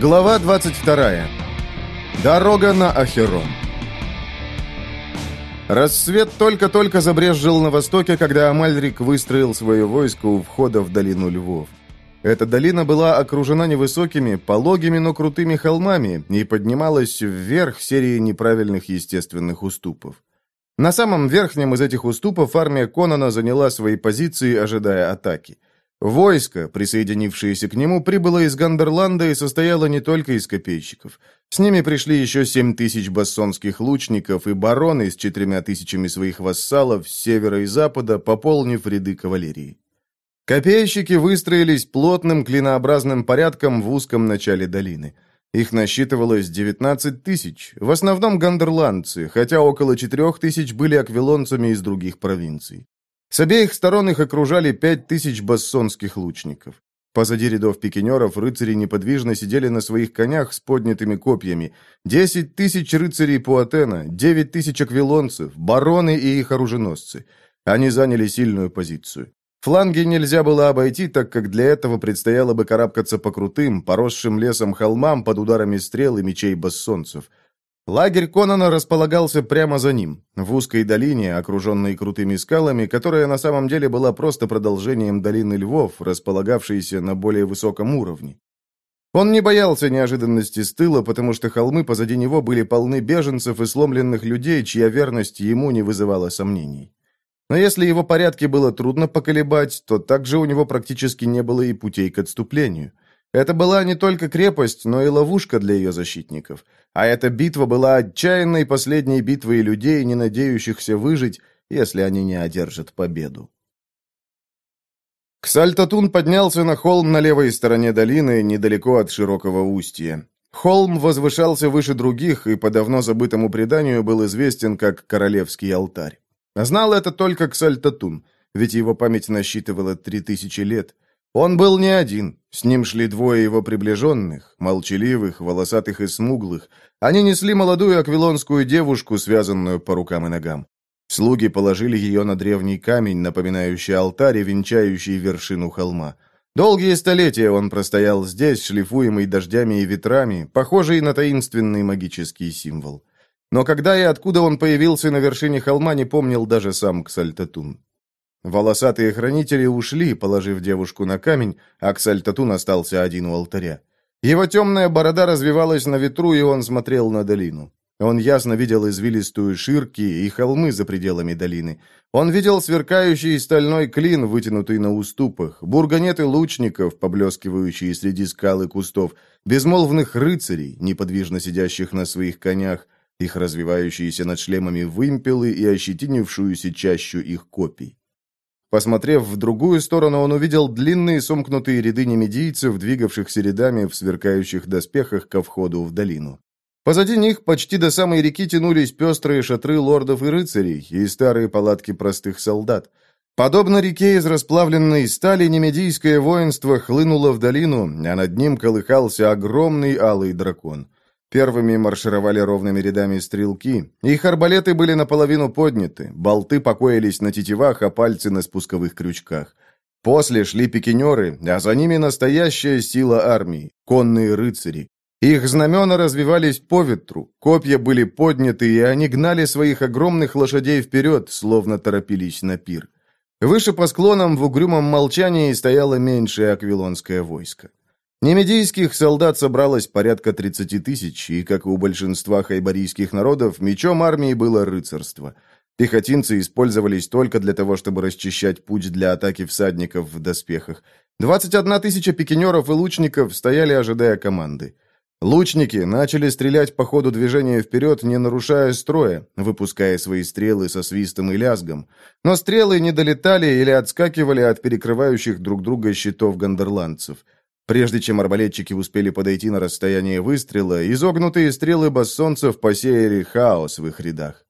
Глава 22. Дорога на Ахерон. Рассвет только-только забрезжил на востоке, когда Амальрик выстроил свое войско у входа в долину львов. Эта долина была окружена невысокими, пологими, но крутыми холмами и поднималась вверх серии неправильных естественных уступов. На самом верхнем из этих уступов армия Конона заняла свои позиции, ожидая атаки – Войско, присоединившееся к нему, прибыло из Гандерланда и состояло не только из копейщиков. С ними пришли еще семь тысяч бассонских лучников и бароны с четырьмя тысячами своих вассалов с севера и запада, пополнив ряды кавалерии. Копейщики выстроились плотным клинообразным порядком в узком начале долины. Их насчитывалось 19 тысяч, в основном гандерландцы, хотя около 4 тысяч были аквилонцами из других провинций. С обеих сторон их окружали пять тысяч бассонских лучников. Позади рядов пикинеров рыцари неподвижно сидели на своих конях с поднятыми копьями. Десять тысяч рыцарей Пуатена, девять тысяч аквилонцев, бароны и их оруженосцы. Они заняли сильную позицию. Фланги нельзя было обойти, так как для этого предстояло бы карабкаться по крутым, поросшим лесом холмам под ударами стрел и мечей бассонцев. Лагерь Конана располагался прямо за ним, в узкой долине, окруженной крутыми скалами, которая на самом деле была просто продолжением долины львов, располагавшейся на более высоком уровне. Он не боялся неожиданности с тыла, потому что холмы позади него были полны беженцев и сломленных людей, чья верность ему не вызывала сомнений. Но если его порядки было трудно поколебать, то также у него практически не было и путей к отступлению. Это была не только крепость, но и ловушка для ее защитников. А эта битва была отчаянной последней битвой людей, не надеющихся выжить, если они не одержат победу. Ксальтатун поднялся на холм на левой стороне долины, недалеко от широкого устья. Холм возвышался выше других и по давно забытому преданию был известен как Королевский алтарь. Знал это только Ксальтатун, ведь его память насчитывала три тысячи лет – он был не один. С ним шли двое его приближенных, молчаливых, волосатых и смуглых. Они несли молодую аквилонскую девушку, связанную по рукам и ногам. Слуги положили ее на древний камень, напоминающий алтарь венчающий вершину холма. Долгие столетия он простоял здесь, шлифуемый дождями и ветрами, похожий на таинственный магический символ. Но когда и откуда он появился на вершине холма, не помнил даже сам Ксальтатун. Волосатые хранители ушли, положив девушку на камень, Аксель Татун остался один у алтаря. Его темная борода развивалась на ветру, и он смотрел на долину. Он ясно видел извилистую ширки и холмы за пределами долины. Он видел сверкающий стальной клин, вытянутый на уступах, бурганеты лучников, поблескивающие среди скал и кустов, безмолвных рыцарей, неподвижно сидящих на своих конях, их развивающиеся над шлемами вымпелы и ощетинившуюся чащу их копий. Посмотрев в другую сторону, он увидел длинные сомкнутые ряды немедийцев, двигавшихся рядами в сверкающих доспехах ко входу в долину. Позади них почти до самой реки тянулись пестрые шатры лордов и рыцарей и старые палатки простых солдат. Подобно реке из расплавленной стали, немедийское воинство хлынуло в долину, а над ним колыхался огромный алый дракон – Первыми маршировали ровными рядами стрелки. Их арбалеты были наполовину подняты, болты покоились на тетивах, а пальцы на спусковых крючках. После шли пикинеры, а за ними настоящая сила армии – конные рыцари. Их знамена развивались по ветру, копья были подняты, и они гнали своих огромных лошадей вперед, словно торопились на пир. Выше по склонам в угрюмом молчании стояло меньшее аквилонское войско. Немедийских солдат собралось порядка 30 тысяч, и, как и у большинства хайбарийских народов, мечом армии было рыцарство. Пехотинцы использовались только для того, чтобы расчищать путь для атаки всадников в доспехах. 21 тысяча пикинеров и лучников стояли, ожидая команды. Лучники начали стрелять по ходу движения вперед, не нарушая строя, выпуская свои стрелы со свистом и лязгом. Но стрелы не долетали или отскакивали от перекрывающих друг друга щитов гондерландцев – Прежде чем арбалетчики успели подойти на расстояние выстрела, изогнутые стрелы бассонцев посеяли хаос в их рядах.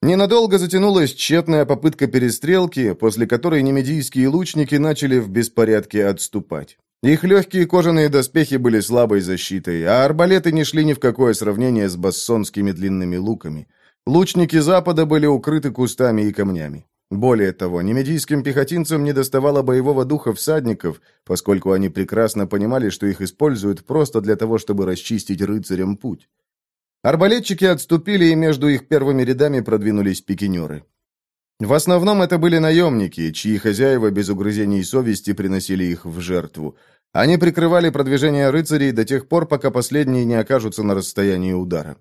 Ненадолго затянулась тщетная попытка перестрелки, после которой немедийские лучники начали в беспорядке отступать. Их легкие кожаные доспехи были слабой защитой, а арбалеты не шли ни в какое сравнение с бассонскими длинными луками. Лучники Запада были укрыты кустами и камнями. Более того, немедийским пехотинцам не доставало боевого духа всадников, поскольку они прекрасно понимали, что их используют просто для того, чтобы расчистить рыцарям путь. Арбалетчики отступили, и между их первыми рядами продвинулись пикинеры. В основном это были наемники, чьи хозяева без угрызений совести приносили их в жертву. Они прикрывали продвижение рыцарей до тех пор, пока последние не окажутся на расстоянии удара.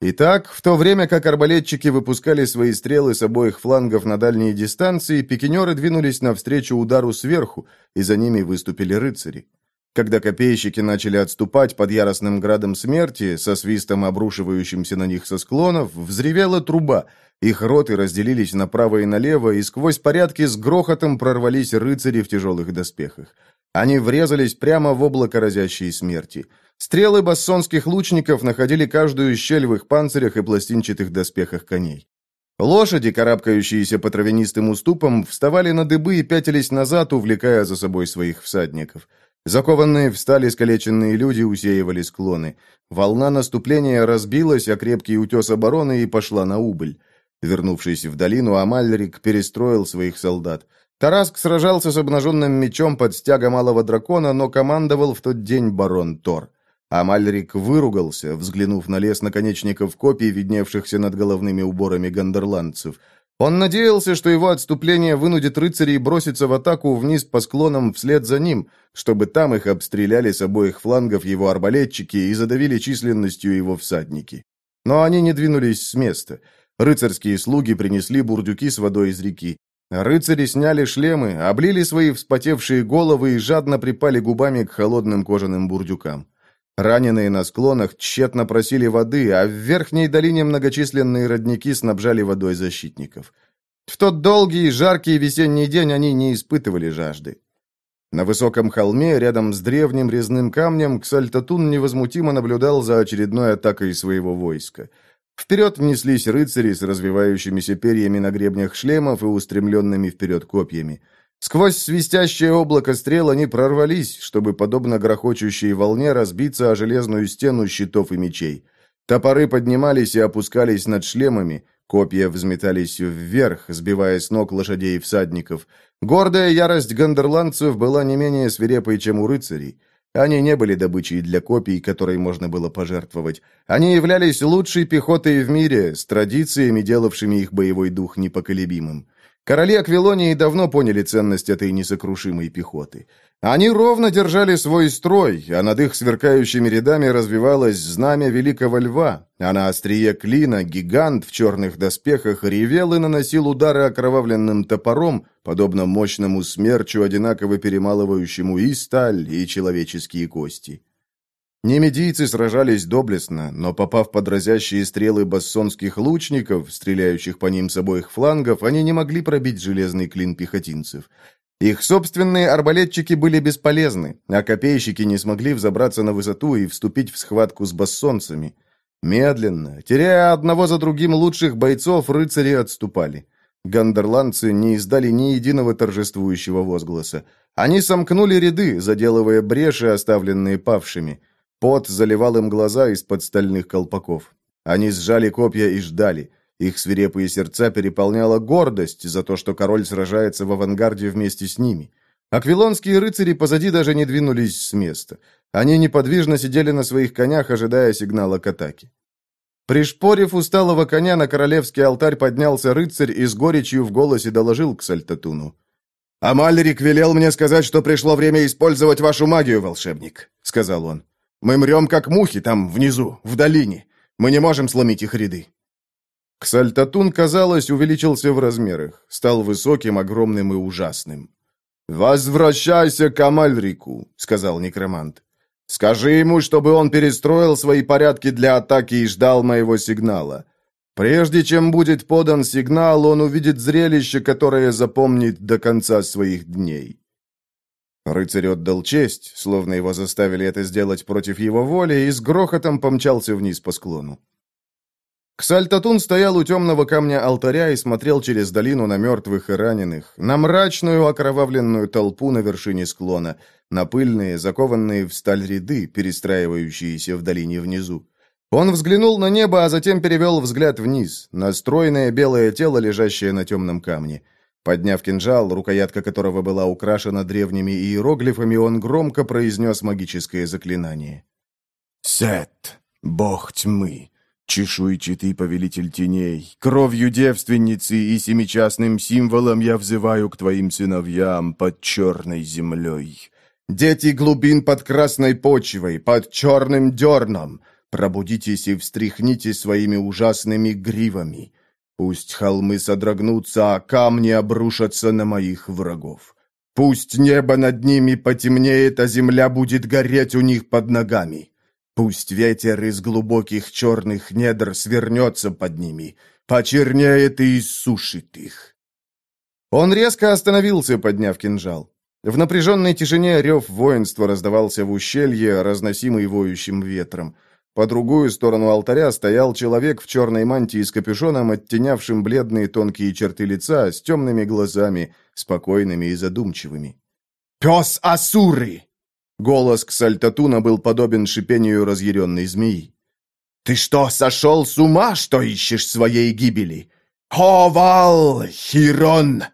Итак, в то время как арбалетчики выпускали свои стрелы с обоих флангов на дальние дистанции, пикинеры двинулись навстречу удару сверху, и за ними выступили рыцари. Когда копейщики начали отступать под яростным градом смерти, со свистом обрушивающимся на них со склонов, взревела труба. Их роты разделились направо и налево, и сквозь порядки с грохотом прорвались рыцари в тяжелых доспехах. Они врезались прямо в облако разящей смерти – Стрелы бассонских лучников находили каждую щель в их панцирях и пластинчатых доспехах коней. Лошади, карабкающиеся по травянистым уступам, вставали на дыбы и пятились назад, увлекая за собой своих всадников. Закованные встали скалеченные люди, усеивали склоны. Волна наступления разбилась, а крепкий утес обороны и пошла на убыль. Вернувшись в долину, Амальрик перестроил своих солдат. Тараск сражался с обнаженным мечом под стяга малого дракона, но командовал в тот день барон Тор. Амальрик выругался, взглянув на лес наконечников копий, видневшихся над головными уборами гондерландцев. Он надеялся, что его отступление вынудит рыцарей броситься в атаку вниз по склонам вслед за ним, чтобы там их обстреляли с обоих флангов его арбалетчики и задавили численностью его всадники. Но они не двинулись с места. Рыцарские слуги принесли бурдюки с водой из реки. Рыцари сняли шлемы, облили свои вспотевшие головы и жадно припали губами к холодным кожаным бурдюкам. Раненые на склонах тщетно просили воды, а в верхней долине многочисленные родники снабжали водой защитников. В тот долгий и жаркий весенний день они не испытывали жажды. На высоком холме, рядом с древним резным камнем, Ксальтатун невозмутимо наблюдал за очередной атакой своего войска. Вперед внеслись рыцари с развивающимися перьями на гребнях шлемов и устремленными вперед копьями – Сквозь свистящее облако стрел они прорвались, чтобы, подобно грохочущей волне, разбиться о железную стену щитов и мечей. Топоры поднимались и опускались над шлемами, копья взметались вверх, сбивая с ног лошадей и всадников. Гордая ярость гандерландцев была не менее свирепой, чем у рыцарей. Они не были добычей для копий, которой можно было пожертвовать. Они являлись лучшей пехотой в мире, с традициями, делавшими их боевой дух непоколебимым. Короли Аквилонии давно поняли ценность этой несокрушимой пехоты. Они ровно держали свой строй, а над их сверкающими рядами развивалось знамя Великого Льва, а на острие клина гигант в черных доспехах ревел и наносил удары окровавленным топором, подобно мощному смерчу, одинаково перемалывающему и сталь, и человеческие кости. Немедийцы сражались доблестно, но попав под разящие стрелы бассонских лучников, стреляющих по ним с обоих флангов, они не могли пробить железный клин пехотинцев. Их собственные арбалетчики были бесполезны, а копейщики не смогли взобраться на высоту и вступить в схватку с бассонцами. Медленно, теряя одного за другим лучших бойцов, рыцари отступали. Гандерландцы не издали ни единого торжествующего возгласа. Они сомкнули ряды, заделывая бреши, оставленные павшими. Пот заливал им глаза из-под стальных колпаков. Они сжали копья и ждали. Их свирепые сердца переполняла гордость за то, что король сражается в авангарде вместе с ними. Аквилонские рыцари позади даже не двинулись с места. Они неподвижно сидели на своих конях, ожидая сигнала к атаке. Пришпорив усталого коня на королевский алтарь, поднялся рыцарь и с горечью в голосе доложил к Сальтатуну. «Амальрик велел мне сказать, что пришло время использовать вашу магию, волшебник», — сказал он. Мы мрем, как мухи, там, внизу, в долине. Мы не можем сломить их ряды». Ксальтатун, казалось, увеличился в размерах, стал высоким, огромным и ужасным. «Возвращайся к Амальрику», — сказал некромант. «Скажи ему, чтобы он перестроил свои порядки для атаки и ждал моего сигнала. Прежде чем будет подан сигнал, он увидит зрелище, которое запомнит до конца своих дней». Рыцарь отдал честь, словно его заставили это сделать против его воли, и с грохотом помчался вниз по склону. Ксальтатун стоял у темного камня алтаря и смотрел через долину на мертвых и раненых, на мрачную окровавленную толпу на вершине склона, на пыльные, закованные в сталь ряды, перестраивающиеся в долине внизу. Он взглянул на небо, а затем перевел взгляд вниз, на стройное белое тело, лежащее на темном камне. Подняв кинжал, рукоятка которого была украшена древними иероглифами, он громко произнес магическое заклинание. «Сет, бог тьмы, чешуйчатый повелитель теней, кровью девственницы и семичастным символом я взываю к твоим сыновьям под черной землей. Дети глубин под красной почвой, под черным дерном, пробудитесь и встряхните своими ужасными гривами». Пусть холмы содрогнутся, а камни обрушатся на моих врагов. Пусть небо над ними потемнеет, а земля будет гореть у них под ногами. Пусть ветер из глубоких черных недр свернется под ними, почернеет и иссушит их. Он резко остановился, подняв кинжал. В напряженной тишине рев воинства раздавался в ущелье, разносимый воющим ветром. По другую сторону алтаря стоял человек в черной мантии с капюшоном, оттенявшим бледные тонкие черты лица, с темными глазами, спокойными и задумчивыми. «Пес Асуры!» Голос Ксальтатуна был подобен шипению разъяренной змеи. «Ты что, сошел с ума, что ищешь своей гибели? Ковал Хирон!»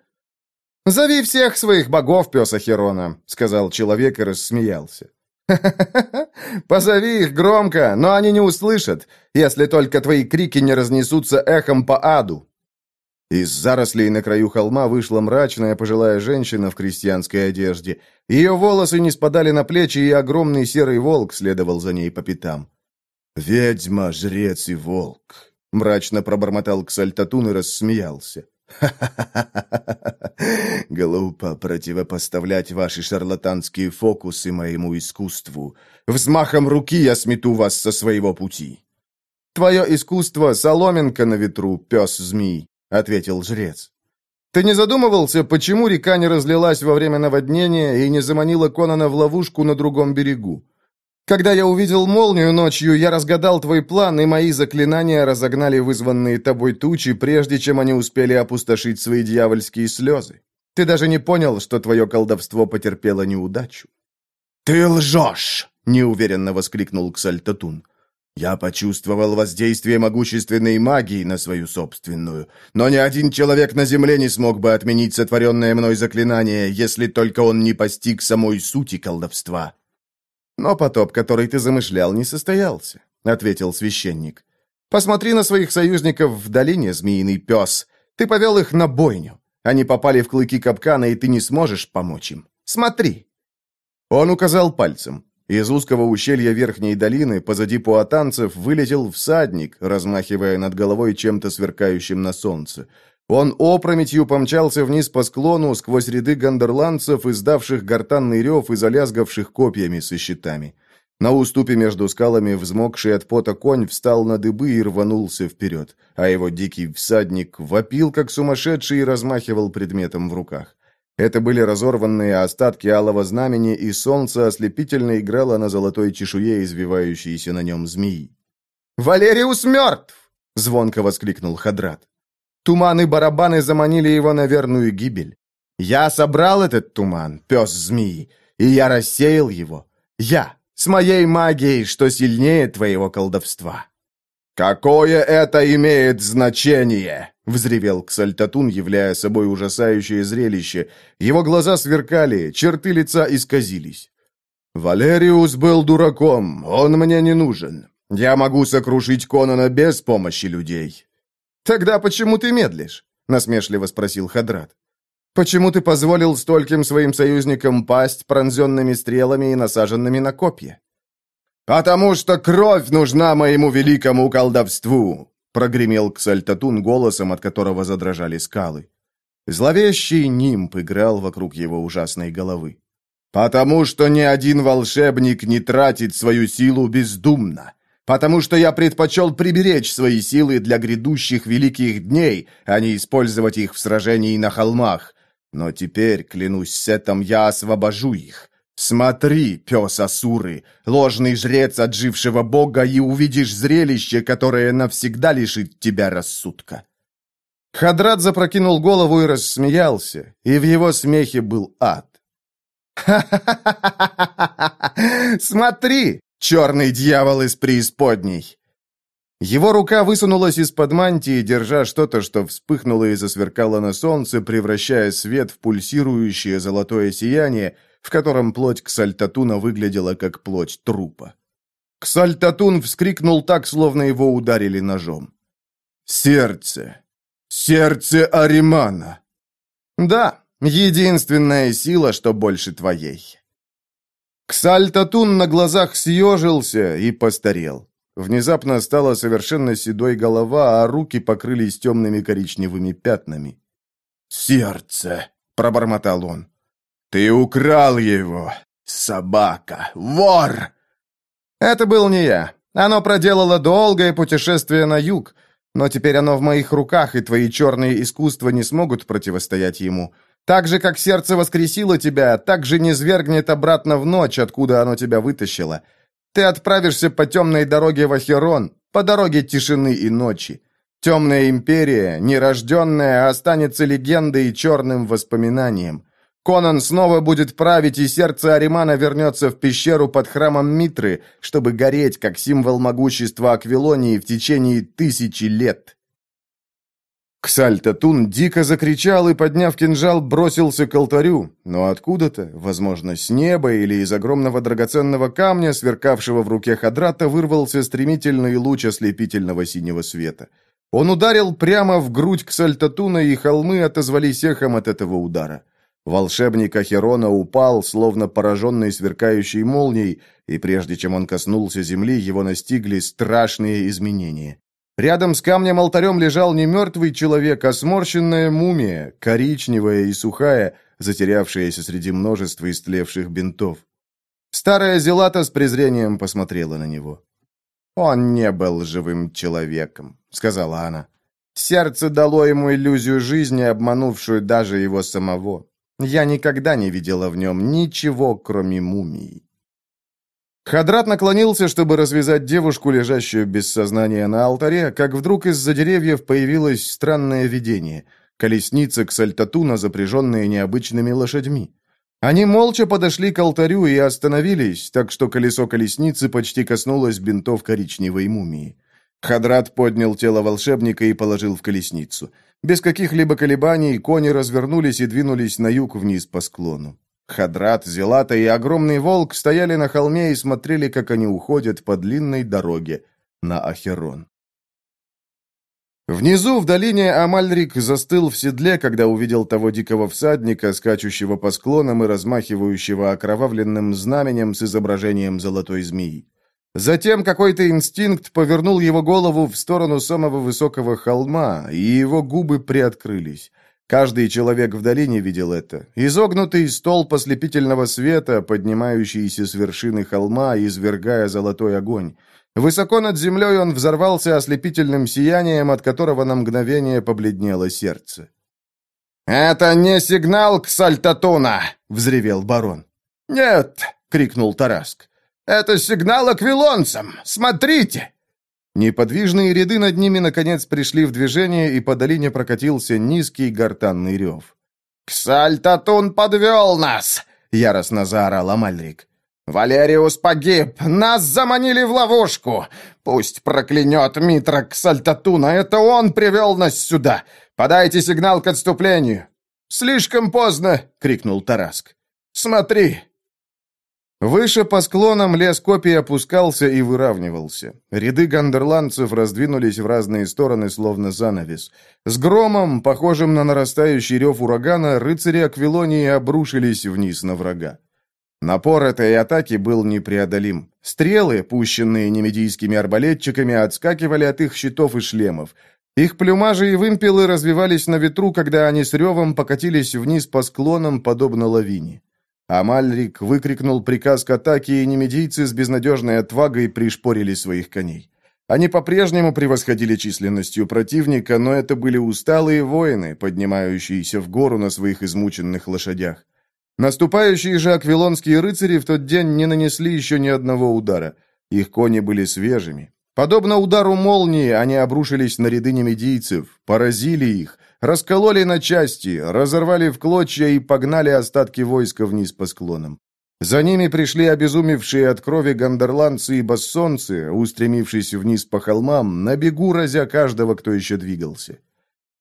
«Зови всех своих богов, пес Ахирона, — сказал человек и рассмеялся. Позови их громко, но они не услышат, если только твои крики не разнесутся эхом по аду». Из зарослей на краю холма вышла мрачная пожилая женщина в крестьянской одежде. Ее волосы не спадали на плечи, и огромный серый волк следовал за ней по пятам. «Ведьма, жрец и волк», — мрачно пробормотал Ксальтатун и рассмеялся. Глупо противопоставлять ваши шарлатанские фокусы моему искусству. Взмахом руки я смету вас со своего пути. Твое искусство — соломинка на ветру, пес-змей, — ответил жрец. Ты не задумывался, почему река не разлилась во время наводнения и не заманила Конана в ловушку на другом берегу? Когда я увидел молнию ночью, я разгадал твой план, и мои заклинания разогнали вызванные тобой тучи, прежде чем они успели опустошить свои дьявольские слезы. Ты даже не понял, что твое колдовство потерпело неудачу». «Ты лжешь!» — неуверенно воскликнул Ксальтатун. «Я почувствовал воздействие могущественной магии на свою собственную, но ни один человек на земле не смог бы отменить сотворенное мной заклинание, если только он не постиг самой сути колдовства». «Но потоп, который ты замышлял, не состоялся», — ответил священник. «Посмотри на своих союзников в долине, змеиный пес. Ты повел их на бойню. Они попали в клыки капкана, и ты не сможешь помочь им. Смотри!» Он указал пальцем. Из узкого ущелья верхней долины позади пуатанцев вылетел всадник, размахивая над головой чем-то сверкающим на солнце. Он опрометью помчался вниз по склону сквозь ряды гондерландцев, издавших гортанный рев и залязгавших копьями со щитами. На уступе между скалами взмокший от пота конь встал на дыбы и рванулся вперед, а его дикий всадник вопил, как сумасшедший, и размахивал предметом в руках. Это были разорванные остатки алого знамени, и солнце ослепительно играло на золотой чешуе, извивающейся на нем змеи. «Валериус мертв!» — звонко воскликнул Хадрат. Туман и барабаны заманили его на верную гибель. Я собрал этот туман, пес змеи, и я рассеял его. Я, с моей магией, что сильнее твоего колдовства». «Какое это имеет значение?» — взревел Ксальтатун, являя собой ужасающее зрелище. Его глаза сверкали, черты лица исказились. «Валериус был дураком, он мне не нужен. Я могу сокрушить Конона без помощи людей. «Тогда почему ты медлишь?» — насмешливо спросил Хадрат. «Почему ты позволил стольким своим союзникам пасть пронзенными стрелами и насаженными на копья?» «Потому что кровь нужна моему великому колдовству!» — прогремел Ксальтатун голосом, от которого задрожали скалы. Зловещий нимб играл вокруг его ужасной головы. «Потому что ни один волшебник не тратит свою силу бездумно потому что я предпочел приберечь свои силы для грядущих великих дней, а не использовать их в сражении на холмах. Но теперь, клянусь сетом, я освобожу их. Смотри, пес Асуры, ложный жрец отжившего бога, и увидишь зрелище, которое навсегда лишит тебя рассудка». Хадрат запрокинул голову и рассмеялся, и в его смехе был ад. «Ха-ха-ха! Смотри, Черный дьявол из преисподней!» Его рука высунулась из-под мантии, держа что-то, что вспыхнуло и засверкало на солнце, превращая свет в пульсирующее золотое сияние, в котором плоть Ксальтатуна выглядела как плоть трупа. Ксальтатун вскрикнул так, словно его ударили ножом. «Сердце! Сердце Аримана!» «Да, единственная сила, что больше твоей!» Ксальтатун на глазах съежился и постарел. Внезапно стала совершенно седой голова, а руки покрылись темными коричневыми пятнами. «Сердце!» — пробормотал он. «Ты украл его! Собака! Вор!» «Это был не я. Оно проделало долгое путешествие на юг, но теперь оно в моих руках, и твои черные искусства не смогут противостоять ему. Так же, как сердце воскресило тебя, так же не низвергнет обратно в ночь, откуда оно тебя вытащило. Ты отправишься по темной дороге в Ахерон, по дороге тишины и ночи. Темная империя, нерожденная, останется легендой и черным воспоминанием. Конан снова будет править, и сердце Аримана вернется в пещеру под храмом Митры, чтобы гореть, как символ могущества Аквилонии в течение тысячи лет. Ксальтатун дико закричал и, подняв кинжал, бросился к алтарю, но откуда-то, возможно, с неба или из огромного драгоценного камня, сверкавшего в руке Хадрата, вырвался стремительный луч ослепительного синего света. Он ударил прямо в грудь Ксальтатуна, и холмы отозвались эхом от этого удара. Волшебник Ахерона упал, словно пораженный сверкающей молнией, и прежде чем он коснулся земли, его настигли страшные изменения. Рядом с камнем алтарем лежал не мертвый человек, а сморщенная мумия, коричневая и сухая, затерявшаяся среди множества истлевших бинтов. Старая Зелата с презрением посмотрела на него. «Он не был живым человеком», — сказала она. «Сердце дало ему иллюзию жизни, обманувшую даже его самого. Я никогда не видела в нем ничего, кроме мумии». Хадрат наклонился, чтобы развязать девушку, лежащую без сознания на алтаре, как вдруг из-за деревьев появилось странное видение. Колесницы к сальтатуна, запряженные необычными лошадьми. Они молча подошли к алтарю и остановились, так что колесо колесницы почти коснулось бинтов коричневой мумии. Хадрат поднял тело волшебника и положил в колесницу. Без каких-либо колебаний кони развернулись и двинулись на юг вниз по склону. Хадрат, Зелата и огромный волк стояли на холме и смотрели, как они уходят по длинной дороге на Ахерон. Внизу, в долине, Амальрик застыл в седле, когда увидел того дикого всадника, скачущего по склонам и размахивающего окровавленным знаменем с изображением золотой змеи. Затем какой-то инстинкт повернул его голову в сторону самого высокого холма, и его губы приоткрылись. Каждый человек в долине видел это. Изогнутый столб ослепительного света, поднимающийся с вершины холма, извергая золотой огонь. Высоко над землей он взорвался ослепительным сиянием, от которого на мгновение побледнело сердце. «Это не сигнал к Сальтатуна!» — взревел барон. «Нет!» — крикнул Тараск. «Это сигнал к вилонцам! Смотрите!» Неподвижные ряды над ними, наконец, пришли в движение, и по долине прокатился низкий гортанный рев. «Ксальтатун подвел нас!» — яростно заорал Амальрик. «Валериус погиб! Нас заманили в ловушку! Пусть проклянет Митра Ксальтатуна! Это он привел нас сюда! Подайте сигнал к отступлению!» «Слишком поздно!» — крикнул Тараск. «Смотри!» Выше по склонам лес копий опускался и выравнивался. Ряды гандерландцев раздвинулись в разные стороны, словно занавес. С громом, похожим на нарастающий рев урагана, рыцари Аквилонии обрушились вниз на врага. Напор этой атаки был непреодолим. Стрелы, пущенные немедийскими арбалетчиками, отскакивали от их щитов и шлемов. Их плюмажи и вымпелы развивались на ветру, когда они с ревом покатились вниз по склонам, подобно лавине. Амальрик выкрикнул приказ к атаке, и немедийцы с безнадежной отвагой пришпорили своих коней. Они по-прежнему превосходили численностью противника, но это были усталые воины, поднимающиеся в гору на своих измученных лошадях. Наступающие же аквилонские рыцари в тот день не нанесли еще ни одного удара. Их кони были свежими. Подобно удару молнии, они обрушились на ряды немедийцев, поразили их, Раскололи на части, разорвали в клочья и погнали остатки войска вниз по склонам. За ними пришли обезумевшие от крови гондерландцы и бассонцы, устремившиеся вниз по холмам, на бегу разя каждого, кто еще двигался.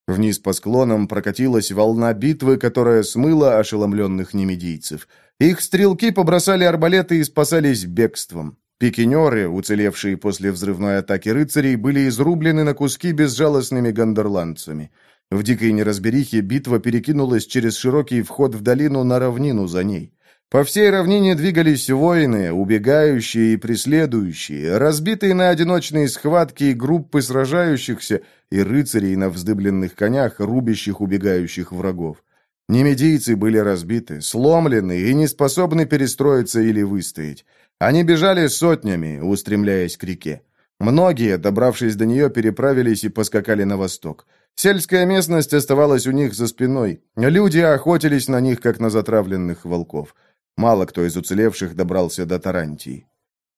Вниз по склонам прокатилась волна битвы, которая смыла ошеломленных немедийцев. Их стрелки побросали арбалеты и спасались бегством. Пикинеры, уцелевшие после взрывной атаки рыцарей, были изрублены на куски безжалостными гондерландцами. В дикой неразберихе битва перекинулась через широкий вход в долину на равнину за ней. По всей равнине двигались воины, убегающие и преследующие, разбитые на одиночные схватки и группы сражающихся, и рыцарей на вздыбленных конях, рубящих убегающих врагов. Немедийцы были разбиты, сломлены и не способны перестроиться или выстоять. Они бежали сотнями, устремляясь к реке. Многие, добравшись до нее, переправились и поскакали на восток. Сельская местность оставалась у них за спиной. Люди охотились на них, как на затравленных волков. Мало кто из уцелевших добрался до Тарантии.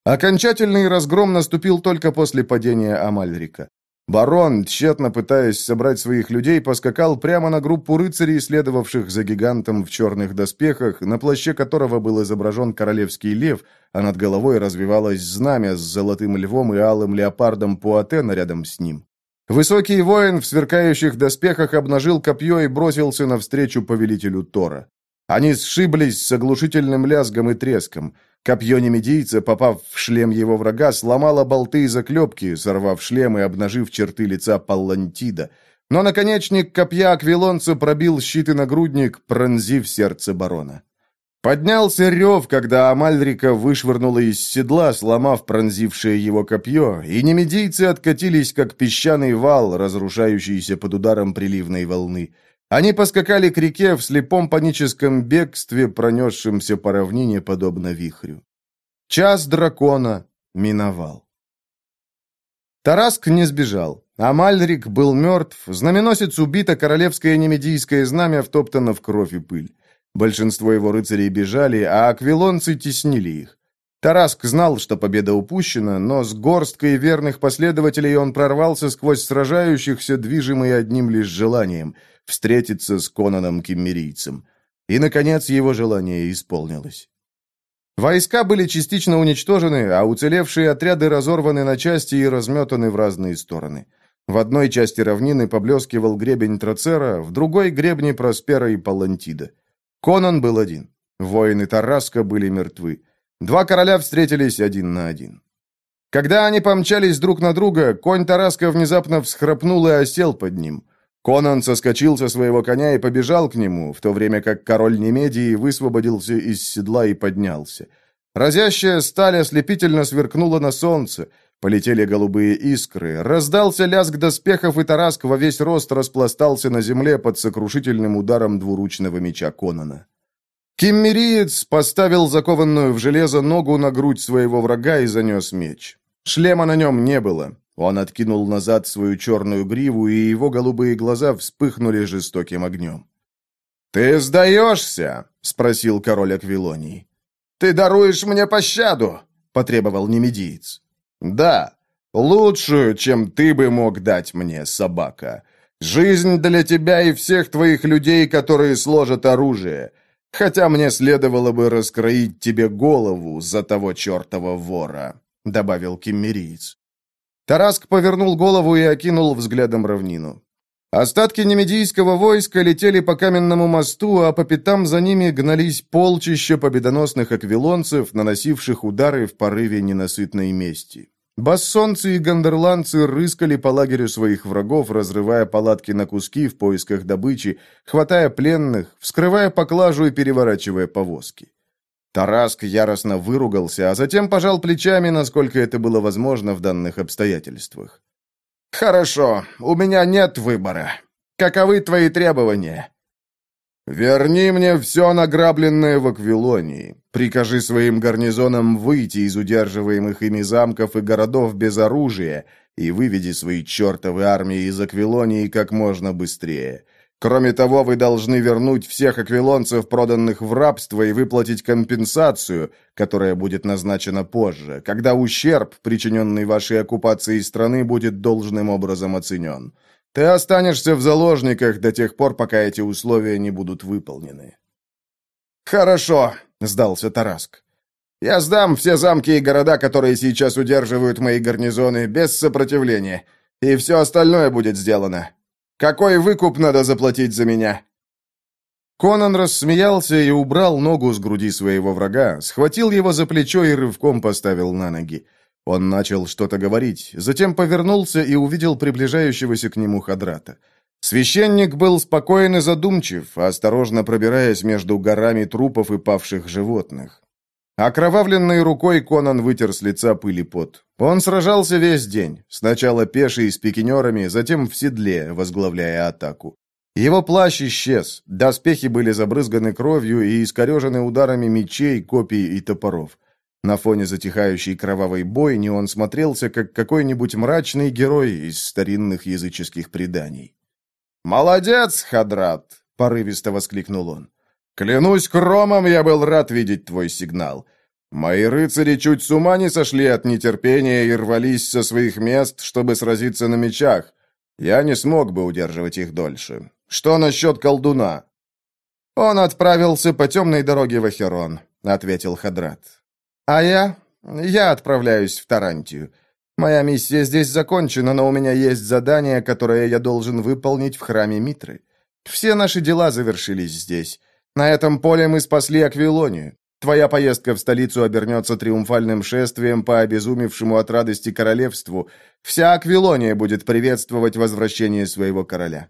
Окончательный разгром наступил только после падения Амальрика. Барон, тщетно пытаясь собрать своих людей, поскакал прямо на группу рыцарей, следовавших за гигантом в черных доспехах, на плаще которого был изображен королевский лев, а над головой развивалось знамя с золотым львом и алым леопардом Пуатена рядом с ним. Высокий воин в сверкающих доспехах обнажил копье и бросился навстречу повелителю Тора. Они сшиблись с оглушительным лязгом и треском – Копье немедийца, попав в шлем его врага, сломало болты и заклепки, сорвав шлем и обнажив черты лица Паллантида. Но наконечник копья аквилонца пробил щит и нагрудник, пронзив сердце барона. Поднялся рев, когда Амальрика вышвырнула из седла, сломав пронзившее его копье, и немедийцы откатились, как песчаный вал, разрушающийся под ударом приливной волны. Они поскакали к реке в слепом паническом бегстве, пронесшемся по равнине подобно вихрю. Час дракона миновал. Тараск не сбежал. Амальрик был мертв, знаменосец убито королевское немедийское знамя втоптано в кровь и пыль. Большинство его рыцарей бежали, а аквилонцы теснили их. Тараск знал, что победа упущена, но с горсткой верных последователей он прорвался сквозь сражающихся, движимый одним лишь желанием – встретиться с Конаном Киммерийцем. И, наконец, его желание исполнилось. Войска были частично уничтожены, а уцелевшие отряды разорваны на части и разметаны в разные стороны. В одной части равнины поблескивал гребень Трацера, в другой — гребни Проспера и Палантида. Конан был один. Воины Тараска были мертвы. Два короля встретились один на один. Когда они помчались друг на друга, конь Тараска внезапно всхрапнул и осел под ним — Конан соскочил со своего коня и побежал к нему, в то время как король Немедии высвободился из седла и поднялся. Разящая сталь ослепительно сверкнула на солнце, полетели голубые искры, раздался лязг доспехов, и Тараск во весь рост распластался на земле под сокрушительным ударом двуручного меча Конана. Киммериец поставил закованную в железо ногу на грудь своего врага и занес меч. Шлема на нем не было, он откинул назад свою черную гриву, и его голубые глаза вспыхнули жестоким огнем. «Ты сдаешься?» — спросил король Аквилонии. «Ты даруешь мне пощаду?» — потребовал немедиец. «Да, лучшую, чем ты бы мог дать мне, собака. Жизнь для тебя и всех твоих людей, которые сложат оружие. Хотя мне следовало бы раскроить тебе голову за того чертова вора», — добавил киммериец. Тараск повернул голову и окинул взглядом равнину. Остатки немедийского войска летели по каменному мосту, а по пятам за ними гнались полчища победоносных аквилонцев, наносивших удары в порыве ненасытной мести. Бассонцы и гондерландцы рыскали по лагерю своих врагов, разрывая палатки на куски в поисках добычи, хватая пленных, вскрывая поклажу и переворачивая повозки. Тараск яростно выругался, а затем пожал плечами, насколько это было возможно в данных обстоятельствах. «Хорошо, у меня нет выбора. Каковы твои требования?» «Верни мне все награбленное в Аквилонии. Прикажи своим гарнизонам выйти из удерживаемых ими замков и городов без оружия и выведи свои чертовы армии из Аквилонии как можно быстрее. Кроме того, вы должны вернуть всех аквилонцев, проданных в рабство, и выплатить компенсацию, которая будет назначена позже, когда ущерб, причиненный вашей оккупацией страны, будет должным образом оценен. Ты останешься в заложниках до тех пор, пока эти условия не будут выполнены». «Хорошо», — сдался Тараск. «Я сдам все замки и города, которые сейчас удерживают мои гарнизоны, без сопротивления, и все остальное будет сделано. Какой выкуп надо заплатить за меня?» Конан рассмеялся и убрал ногу с груди своего врага, схватил его за плечо и рывком поставил на ноги. Он начал что-то говорить, затем повернулся и увидел приближающегося к нему Хадрата. Священник был спокоен и задумчив, осторожно пробираясь между горами трупов и павших животных. Окровавленной рукой Конан вытер с лица пыль и пот. Он сражался весь день, сначала пеший с пикинерами, затем в седле, возглавляя атаку. Его плащ исчез, доспехи были забрызганы кровью и искорежены ударами мечей, копий и топоров. На фоне затихающей кровавой бойни он смотрелся, как какой-нибудь мрачный герой из старинных языческих преданий. «Молодец, Хадрат!» — порывисто воскликнул он. Клянусь кромом, я был рад видеть твой сигнал. Мои рыцари чуть с ума не сошли от нетерпения и рвались со своих мест, чтобы сразиться на мечах. Я не смог бы удерживать их дольше. Что насчет колдуна?» «Он отправился по темной дороге в Ахерон», — ответил Хадрат. «А я? Я отправляюсь в Тарантию. Моя миссия здесь закончена, но у меня есть задание, которое я должен выполнить в храме Митры. Все наши дела завершились здесь. На этом поле мы спасли Аквилонию. Твоя поездка в столицу обернется триумфальным шествием по обезумевшему от радости королевству. Вся Аквилония будет приветствовать возвращение своего короля.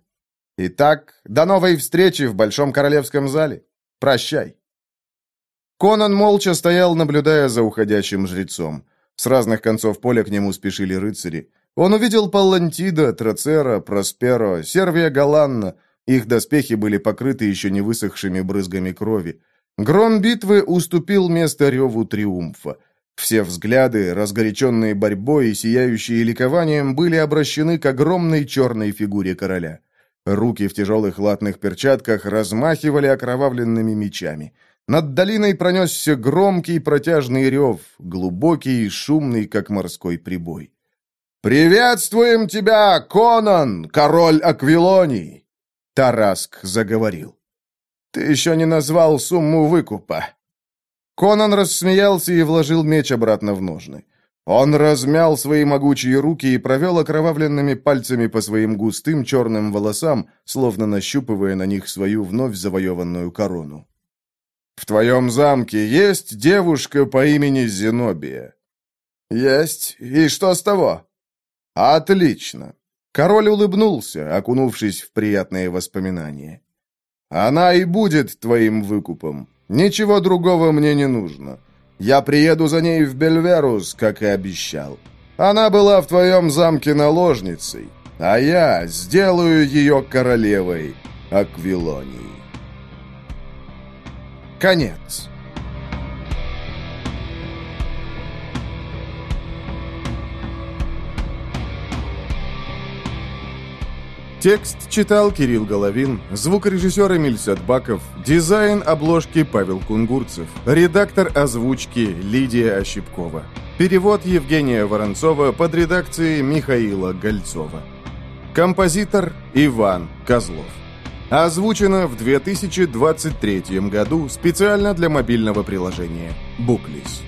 Итак, до новой встречи в Большом Королевском зале. Прощай. Конан молча стоял, наблюдая за уходящим жрецом. С разных концов поля к нему спешили рыцари. Он увидел Паллантида, Трацера, Просперо, Сервия Галанна, их доспехи были покрыты еще не высохшими брызгами крови. Гром битвы уступил место реву триумфа. Все взгляды, разгоряченные борьбой и сияющие ликованием, были обращены к огромной черной фигуре короля. Руки в тяжелых латных перчатках размахивали окровавленными мечами. Над долиной пронесся громкий протяжный рев, глубокий и шумный, как морской прибой. «Приветствуем тебя, Конан, король Аквилонии! Тараск заговорил. «Ты еще не назвал сумму выкупа». Конан рассмеялся и вложил меч обратно в ножны. Он размял свои могучие руки и провел окровавленными пальцами по своим густым черным волосам, словно нащупывая на них свою вновь завоеванную корону. «В твоем замке есть девушка по имени Зенобия?» «Есть. И что с того?» «Отлично. Король улыбнулся, окунувшись в приятные воспоминания. «Она и будет твоим выкупом. Ничего другого мне не нужно. Я приеду за ней в Бельверус, как и обещал. Она была в твоем замке наложницей, а я сделаю ее королевой Аквилонии». Конец. Текст читал Кирилл Головин, звукорежиссер Эмиль Садбаков, дизайн обложки Павел Кунгурцев, редактор озвучки Лидия Ощепкова. Перевод Евгения Воронцова под редакцией Михаила Гольцова. Композитор Иван Козлов. Озвучено в 2023 году специально для мобильного приложения «Буклис».